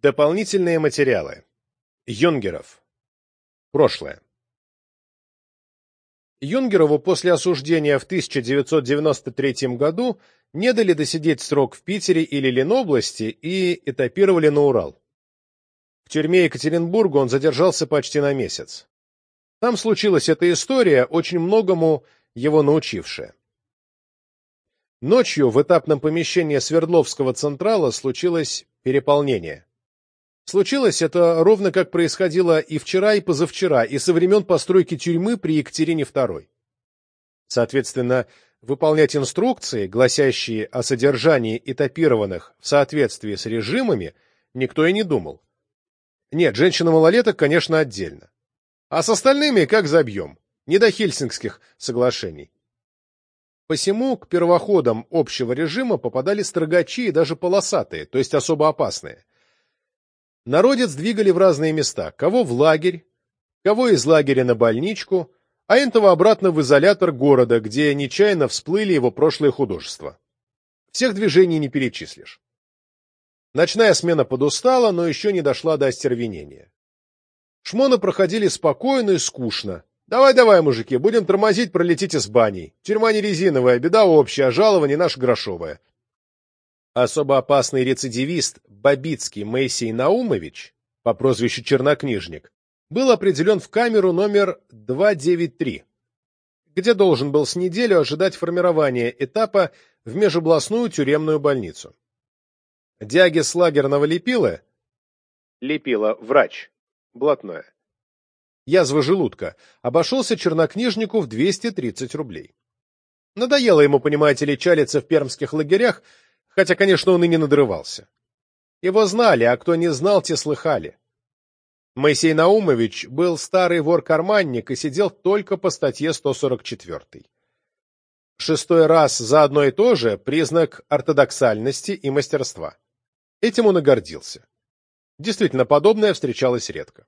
Дополнительные материалы. Юнгеров. Прошлое. Юнгерову после осуждения в 1993 году не дали досидеть срок в Питере или Ленобласти и этапировали на Урал. В тюрьме Екатеринбурга он задержался почти на месяц. Там случилась эта история, очень многому его научившая. Ночью в этапном помещении Свердловского Централа случилось переполнение. Случилось это ровно как происходило и вчера, и позавчера, и со времен постройки тюрьмы при Екатерине II. Соответственно, выполнять инструкции, гласящие о содержании этапированных в соответствии с режимами, никто и не думал. Нет, женщина-малолеток, конечно, отдельно. А с остальными как забьем? Не до Хельсингских соглашений. Посему к первоходам общего режима попадали строгачи и даже полосатые, то есть особо опасные. Народец двигали в разные места, кого в лагерь, кого из лагеря на больничку, а этого обратно в изолятор города, где нечаянно всплыли его прошлые художества. Всех движений не перечислишь. Ночная смена подустала, но еще не дошла до остервенения. Шмоны проходили спокойно и скучно. Давай-давай, мужики, будем тормозить, пролетите с баней. Тюрьма не резиновая, беда общая, а жалование наше грошовое. Особо опасный рецидивист Бабицкий Моисей Наумович по прозвищу Чернокнижник был определен в камеру номер 293, где должен был с неделю ожидать формирования этапа в межобластную тюремную больницу. Диагез лагерного лепила, лепила врач, блатное, язва желудка, обошелся чернокнижнику в 230 рублей. Надоело ему, понимаете ли, чалиться в пермских лагерях, хотя, конечно, он и не надрывался. Его знали, а кто не знал, те слыхали. Моисей Наумович был старый вор-карманник и сидел только по статье 144. Шестой раз за одно и то же – признак ортодоксальности и мастерства. Этим он и гордился. Действительно, подобное встречалось редко.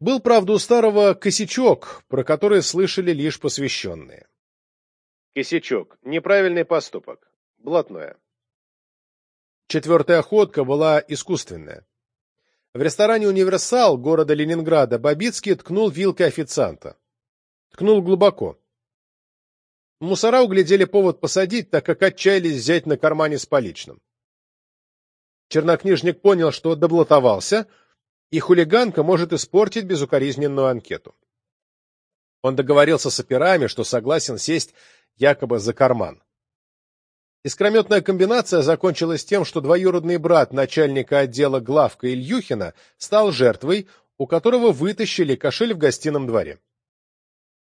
Был, правда, у старого косячок, про который слышали лишь посвященные. Косячок – неправильный поступок. Блатное. Четвертая охотка была искусственная. В ресторане «Универсал» города Ленинграда Бабицкий ткнул вилкой официанта. Ткнул глубоко. Мусора углядели повод посадить, так как отчаялись взять на кармане с поличным. Чернокнижник понял, что доблатовался, и хулиганка может испортить безукоризненную анкету. Он договорился с операми, что согласен сесть якобы за карман. Искрометная комбинация закончилась тем, что двоюродный брат начальника отдела главка Ильюхина стал жертвой, у которого вытащили кошель в гостином дворе.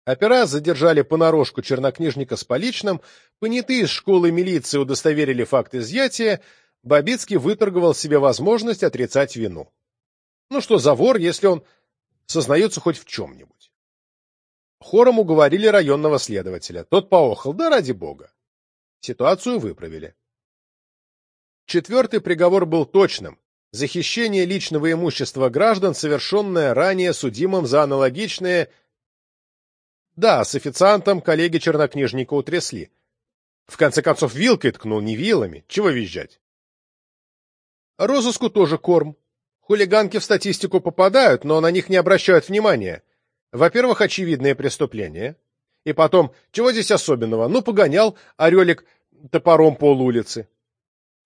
Опера задержали понарошку чернокнижника с поличным, понятые из школы милиции удостоверили факт изъятия, Бабицкий выторговал себе возможность отрицать вину. Ну что за вор, если он сознается хоть в чем-нибудь? Хором уговорили районного следователя. Тот поохал, да ради бога. Ситуацию выправили. Четвертый приговор был точным. За хищение личного имущества граждан, совершенное ранее судимым за аналогичные... Да, с официантом коллеги чернокнижника утрясли. В конце концов, вилкой ткнул, не вилами. Чего визжать? Розыску тоже корм. Хулиганки в статистику попадают, но на них не обращают внимания. Во-первых, очевидные преступления. И потом, чего здесь особенного? Ну, погонял орелик топором пол улицы.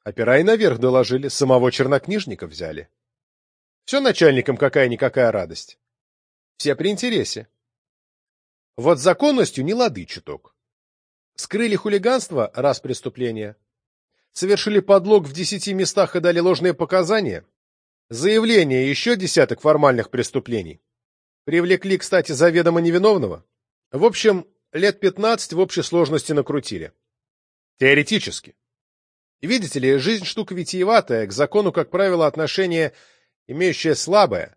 Опера и наверх доложили, самого чернокнижника взяли. Все начальникам какая-никакая радость. Все при интересе. Вот законностью не лады чуток. Скрыли хулиганство — раз преступление. Совершили подлог в десяти местах и дали ложные показания. Заявление — еще десяток формальных преступлений. Привлекли, кстати, заведомо невиновного. В общем, лет пятнадцать в общей сложности накрутили. Теоретически. Видите ли, жизнь штука витиеватая, к закону, как правило, отношение имеющее слабое.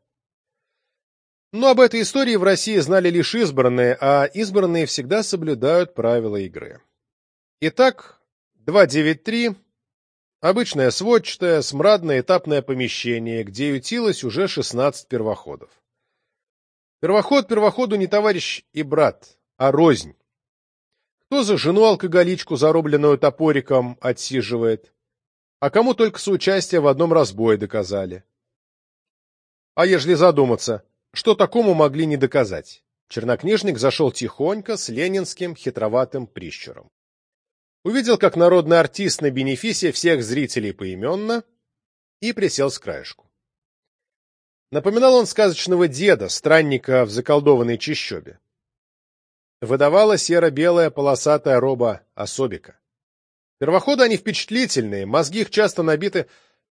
Но об этой истории в России знали лишь избранные, а избранные всегда соблюдают правила игры. Итак, 293 — обычное сводчатое, смрадное этапное помещение, где ютилось уже 16 первоходов. Первоход первоходу не товарищ и брат, а рознь. Кто за жену-алкоголичку, зарубленную топориком, отсиживает, а кому только соучастие в одном разбое доказали. А ежели задуматься, что такому могли не доказать? Чернокнижник зашел тихонько, с ленинским хитроватым прищуром. Увидел, как народный артист на бенефисе всех зрителей поименно, и присел с краешку. Напоминал он сказочного деда, странника в заколдованной чащобе. Выдавала серо-белая полосатая роба особика. Первоходы они впечатлительные, мозги их часто набиты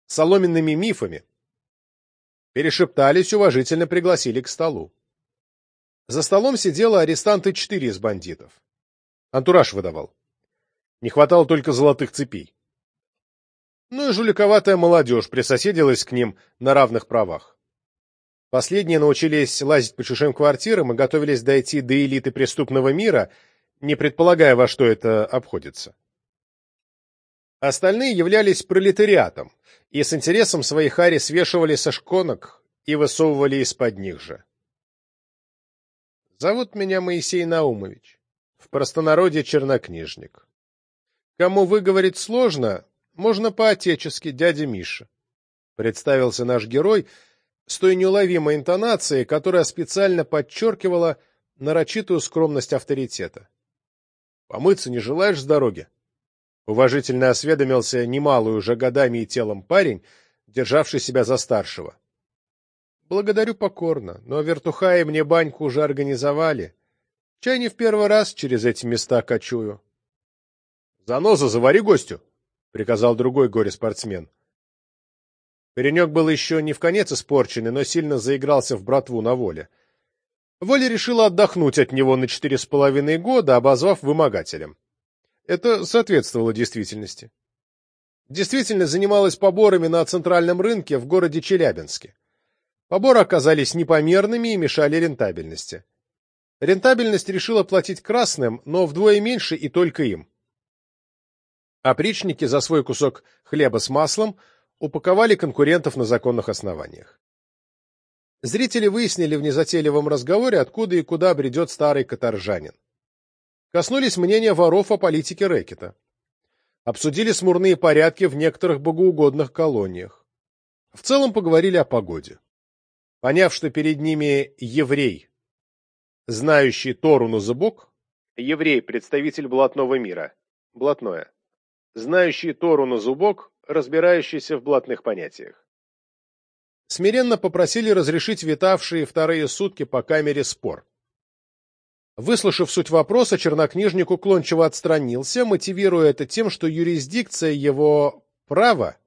соломенными мифами. Перешептались, уважительно пригласили к столу. За столом сидело арестанты четыре из бандитов. Антураж выдавал. Не хватало только золотых цепей. Ну и жуликоватая молодежь присоседилась к ним на равных правах. Последние научились лазить по чужим квартирам и готовились дойти до элиты преступного мира, не предполагая, во что это обходится. Остальные являлись пролетариатом и с интересом свои хари свешивали со шконок и высовывали из-под них же. Зовут меня Моисей Наумович. В простонародье чернокнижник. Кому выговорить сложно, можно по-отечески, дядя Миша. Представился наш герой с той неуловимой интонацией, которая специально подчеркивала нарочитую скромность авторитета. «Помыться не желаешь с дороги?» Уважительно осведомился немалую уже годами и телом парень, державший себя за старшего. Благодарю покорно, но вертухаи мне баньку уже организовали. Чай не в первый раз через эти места кочую. — Заноза, завари гостю, — приказал другой горе-спортсмен. Паренек был еще не в конец испорченный, но сильно заигрался в братву на воле. Воля решила отдохнуть от него на четыре с половиной года, обозвав вымогателем. Это соответствовало действительности. Действительность занималась поборами на центральном рынке в городе Челябинске. Поборы оказались непомерными и мешали рентабельности. Рентабельность решила платить красным, но вдвое меньше и только им. Опричники за свой кусок хлеба с маслом упаковали конкурентов на законных основаниях. Зрители выяснили в незатейливом разговоре, откуда и куда бредет старый каторжанин. Коснулись мнения воров о политике рэкета. Обсудили смурные порядки в некоторых богоугодных колониях. В целом поговорили о погоде. Поняв, что перед ними еврей, знающий Тору на зубок, еврей, представитель блатного мира, блатное, знающий Тору на зубок, разбирающийся в блатных понятиях. Смиренно попросили разрешить витавшие вторые сутки по камере спор. Выслушав суть вопроса, чернокнижник уклончиво отстранился, мотивируя это тем, что юрисдикция его права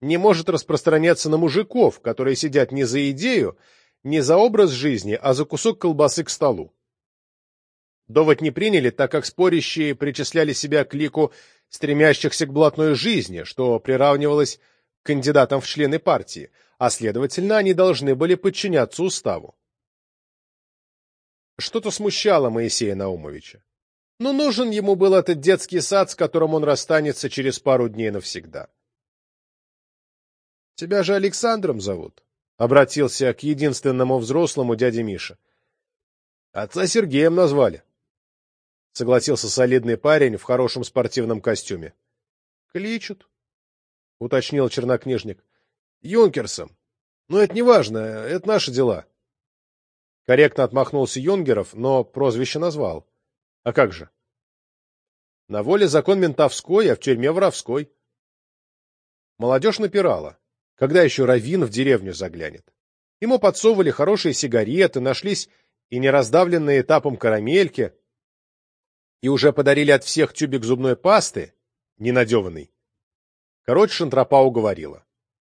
не может распространяться на мужиков, которые сидят не за идею, не за образ жизни, а за кусок колбасы к столу. Довод не приняли, так как спорящие причисляли себя к лику стремящихся к блатной жизни, что приравнивалось к кандидатам в члены партии, а, следовательно, они должны были подчиняться уставу. Что-то смущало Моисея Наумовича. Но нужен ему был этот детский сад, с которым он расстанется через пару дней навсегда. — Тебя же Александром зовут? — обратился к единственному взрослому дяде Миша. — Отца Сергеем назвали. — согласился солидный парень в хорошем спортивном костюме. — Кличут, — уточнил чернокнижник. — Юнкерсом. Но это не важно, это наши дела. Корректно отмахнулся Юнгеров, но прозвище назвал. А как же? На воле закон ментовской, а в тюрьме воровской. Молодежь напирала. Когда еще Равин в деревню заглянет? Ему подсовывали хорошие сигареты, нашлись и нераздавленные этапом карамельки, и уже подарили от всех тюбик зубной пасты, ненадеванный. Короче, Шантропа уговорила.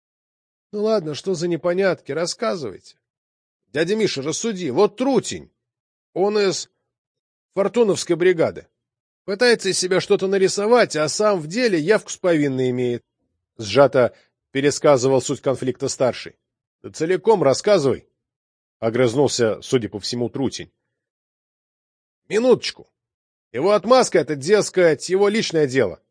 — Ну ладно, что за непонятки, рассказывайте. — Дядя Миша, рассуди, вот Трутень. Он из Фортуновской бригады. Пытается из себя что-то нарисовать, а сам в деле явку с повинной имеет. Сжато пересказывал суть конфликта старший. — Да целиком рассказывай, — огрызнулся, судя по всему, Трутень. — Минуточку. Его отмазка — это, дескать, его личное дело.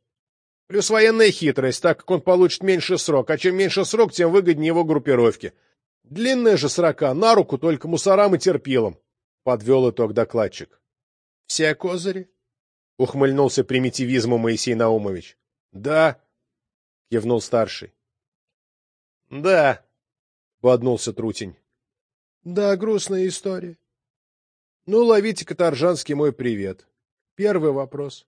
Плюс военная хитрость, так как он получит меньше срок, а чем меньше срок, тем выгоднее его группировке. Длинная же срока, на руку только мусорам и терпилам, — подвел итог докладчик. — Все козыри? — ухмыльнулся примитивизму Моисей Наумович. — Да, — кивнул старший. — Да, — боднулся Трутень. — Да, грустная история. — Ну, ловите каторжанский мой привет. Первый вопрос.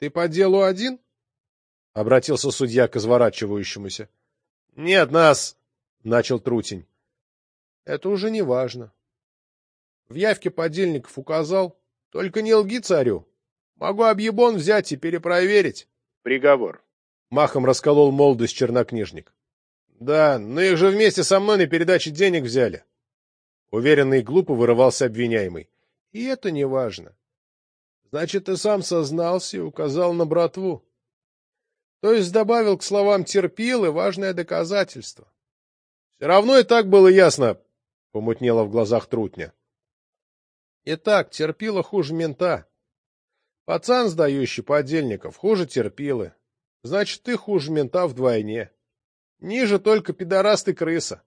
Ты по делу один? — обратился судья к изворачивающемуся. — Нет, нас, — начал Трутень. — Это уже не важно. В явке подельников указал. Только не лги царю. Могу объебон взять и перепроверить. Приговор. Махом расколол молодость чернокнижник. Да, но их же вместе со мной на передаче денег взяли. Уверенно и глупо вырывался обвиняемый. И это не важно. Значит, ты сам сознался и указал на братву. То есть добавил к словам терпил и важное доказательство. Все равно и так было ясно, — помутнело в глазах Трутня. Итак, терпила хуже мента. Пацан, сдающий подельников, хуже терпилы. Значит, ты хуже мента вдвойне. Ниже только пидораст крыса.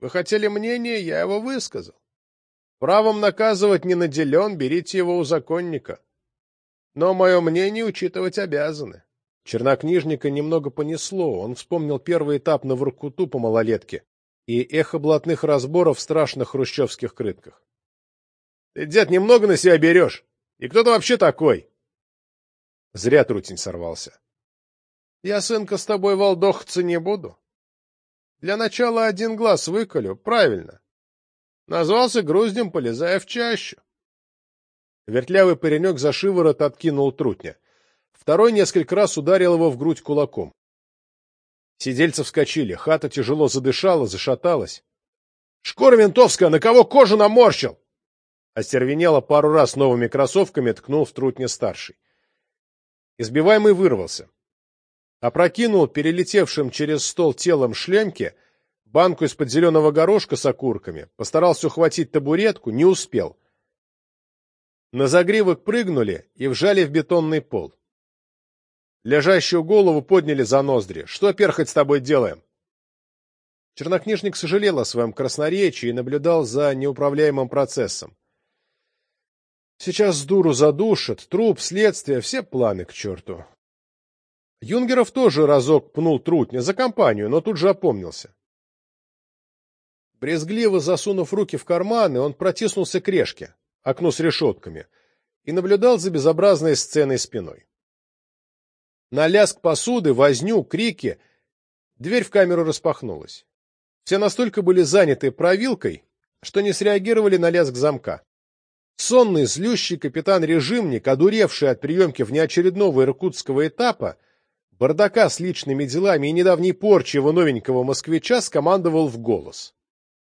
Вы хотели мнение, я его высказал. Правом наказывать не наделен, берите его у законника. Но мое мнение учитывать обязаны. Чернокнижника немного понесло, он вспомнил первый этап на Воркуту по малолетке и эхо блатных разборов в страшных хрущевских крытках. — Ты, дед, немного на себя берешь. И кто ты вообще такой? Зря Трутень сорвался. — Я, сынка, с тобой волдохаться не буду. Для начала один глаз выколю, правильно. Назвался груздем, полезая в чащу. Вертлявый паренек за шиворот откинул трутня. Второй несколько раз ударил его в грудь кулаком. Сидельцы вскочили, хата тяжело задышала, зашаталась. — Шкура ментовская, на кого кожу наморщил? Остервенело пару раз новыми кроссовками ткнул в трутня старший. Избиваемый вырвался. Опрокинул перелетевшим через стол телом шлемки банку из-под зеленого горошка с окурками, постарался ухватить табуретку, не успел. На загривок прыгнули и вжали в бетонный пол. Лежащую голову подняли за ноздри. Что, перхоть, с тобой делаем? Чернокнижник сожалел о своем красноречии и наблюдал за неуправляемым процессом. Сейчас с дуру задушат, труп, следствие, все планы к черту. Юнгеров тоже разок пнул трутня за компанию, но тут же опомнился. Брезгливо засунув руки в карманы, он протиснулся к решке, окну с решетками, и наблюдал за безобразной сценой спиной. На лязг посуды, возню, крики дверь в камеру распахнулась. Все настолько были заняты провилкой, что не среагировали на лязг замка. Сонный, злющий капитан-режимник, одуревший от приемки внеочередного иркутского этапа, бардака с личными делами и недавней порчи его новенького москвича скомандовал в голос.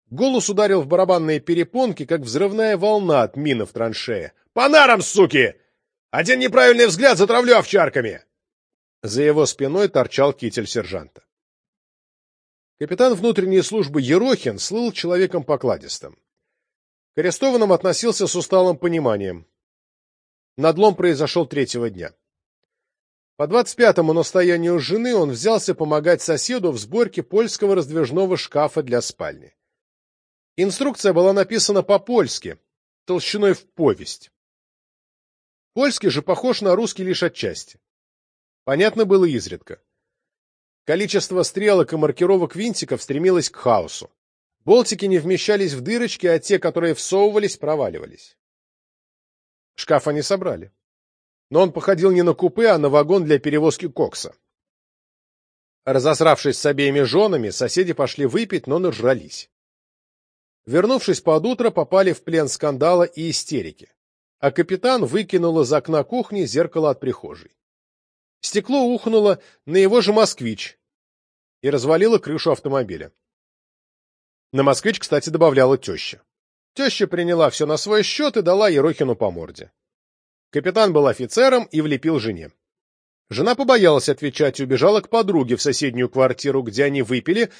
Голос ударил в барабанные перепонки, как взрывная волна от мины в траншее. «По нарам, суки! Один неправильный взгляд затравлю овчарками!» За его спиной торчал китель сержанта. Капитан внутренней службы Ерохин слыл человеком покладистым. К арестованным относился с усталым пониманием. Надлом произошел третьего дня. По двадцать пятому настоянию жены он взялся помогать соседу в сборке польского раздвижного шкафа для спальни. Инструкция была написана по-польски, толщиной в повесть. Польский же похож на русский лишь отчасти. Понятно было изредка. Количество стрелок и маркировок винтиков стремилось к хаосу. Болтики не вмещались в дырочки, а те, которые всовывались, проваливались. Шкаф они собрали. Но он походил не на купе, а на вагон для перевозки кокса. Разосравшись с обеими женами, соседи пошли выпить, но нажрались. Вернувшись под утро, попали в плен скандала и истерики. А капитан выкинул из окна кухни зеркало от прихожей. Стекло ухнуло на его же москвич и развалило крышу автомобиля. На москвич, кстати, добавляла теща. Теща приняла все на свой счет и дала Ерохину по морде. Капитан был офицером и влепил жене. Жена побоялась отвечать и убежала к подруге в соседнюю квартиру, где они выпили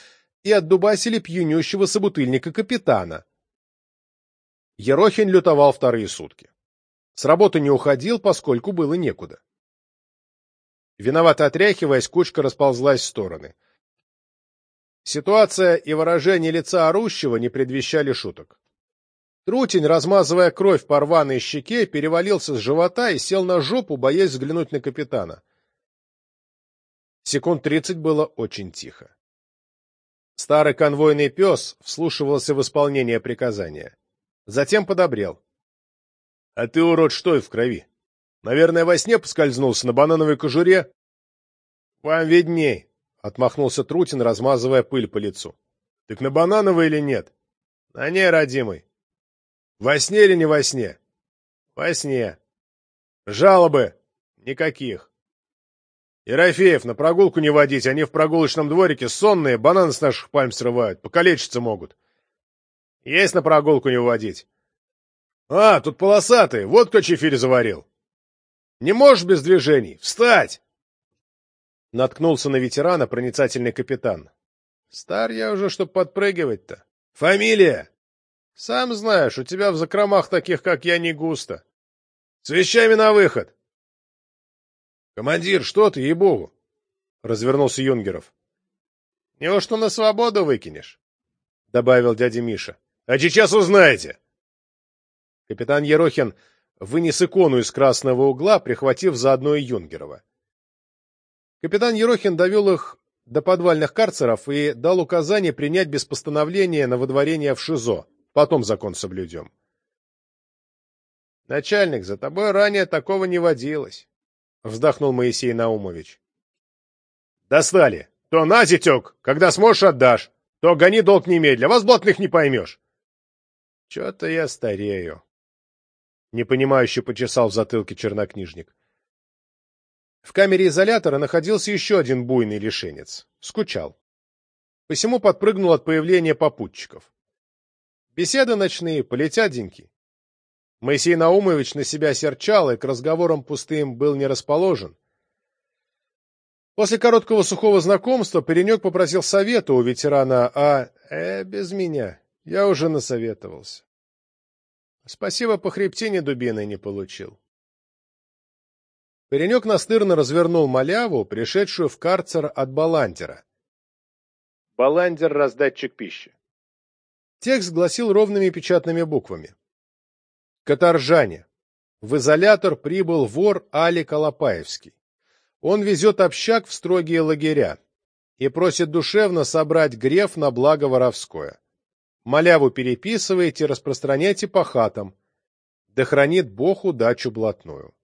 и отдубасили пьянющего собутыльника капитана. Ерохин лютовал вторые сутки. С работы не уходил, поскольку было некуда. Виновато отряхиваясь, кучка расползлась в стороны. Ситуация и выражение лица орущего не предвещали шуток. Трутень, размазывая кровь по рваной щеке, перевалился с живота и сел на жопу, боясь взглянуть на капитана. Секунд тридцать было очень тихо. Старый конвойный пес вслушивался в исполнение приказания. Затем подобрел. — А ты, урод, что и в крови? Наверное, во сне поскользнулся на банановой кожуре? — Вам видней, — отмахнулся Трутин, размазывая пыль по лицу. — Так на банановой или нет? — На ней, родимый. — Во сне или не во сне? — Во сне. — Жалобы? — Никаких. Ерофеев, на прогулку не водить, они в прогулочном дворике сонные, бананы с наших пальм срывают, покалечиться могут. Есть на прогулку не водить. А, тут полосатый, вот кто чефирь заварил. Не можешь без движений? Встать! Наткнулся на ветерана проницательный капитан. Стар я уже, чтоб подпрыгивать-то. Фамилия? Сам знаешь, у тебя в закромах таких, как я, не густо. С вещами на выход. «Командир, что ты, ей-богу!» — развернулся Юнгеров. «Неужто на свободу выкинешь?» — добавил дядя Миша. «А сейчас узнаете!» Капитан Ерохин вынес икону из красного угла, прихватив заодно и Юнгерова. Капитан Ерохин довел их до подвальных карцеров и дал указание принять без постановления на выдворение в ШИЗО. Потом закон соблюдем. «Начальник, за тобой ранее такого не водилось», вздохнул Моисей Наумович. Достали. То на, зятек, когда сможешь, отдашь. То гони долг немедля, вас блатных не поймешь. Че-то я старею. Непонимающе почесал в затылке чернокнижник. В камере изолятора находился еще один буйный лишенец. Скучал. Посему подпрыгнул от появления попутчиков. Беседы ночные, полетят Моисей Наумович на себя серчал и к разговорам пустым был не расположен. После короткого сухого знакомства паренек попросил совета у ветерана, а э, без меня. Я уже насоветовался. Спасибо, по хребтине дубиной не получил. Паренек настырно развернул маляву, пришедшую в карцер от Баландера. Баландер — раздатчик пищи. Текст гласил ровными печатными буквами. Каторжане. В изолятор прибыл вор Али Колопаевский. Он везет общак в строгие лагеря и просит душевно собрать греф на благо воровское. Маляву переписывайте, распространяйте по хатам. Да хранит Бог удачу блатную.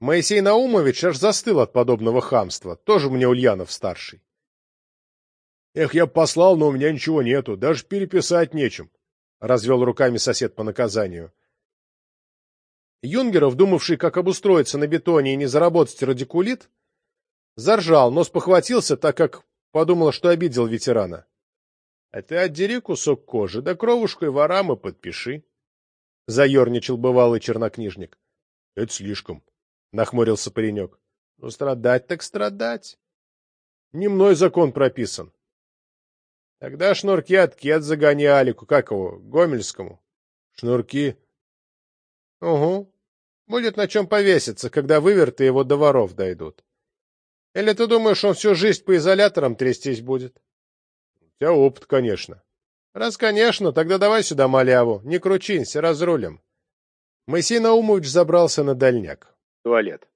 Моисей Наумович аж застыл от подобного хамства, тоже мне Ульянов-старший. Эх, я послал, но у меня ничего нету, даже переписать нечем, — развел руками сосед по наказанию. Юнгеров, думавший, как обустроиться на бетоне и не заработать радикулит, заржал, но спохватился, так как подумал, что обидел ветерана. — А ты отдери кусок кожи, да кровушкой ворам и подпиши. — заерничал бывалый чернокнижник. — Это слишком, — нахмурился паренек. — Ну, страдать так страдать. Не мной закон прописан. Тогда шнурки от кет загони Алику, как его, Гомельскому. — Шнурки? — Угу. Будет на чем повеситься, когда выверты его до воров дойдут. Или ты думаешь, он всю жизнь по изоляторам трястись будет? — У тебя опыт, конечно. — Раз конечно, тогда давай сюда маляву, не кручинься, разрулим. Моисей Наумович забрался на дальняк. Туалет.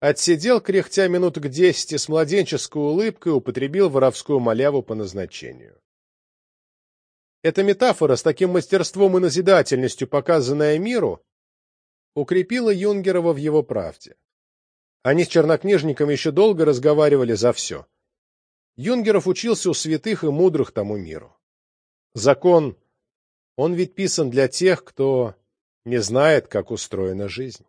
Отсидел, кряхтя минуток десять и с младенческой улыбкой употребил воровскую маляву по назначению. Эта метафора, с таким мастерством и назидательностью показанная миру, укрепила Юнгерова в его правде. Они с чернокнижником еще долго разговаривали за все. Юнгеров учился у святых и мудрых тому миру. Закон, он ведь писан для тех, кто не знает, как устроена жизнь.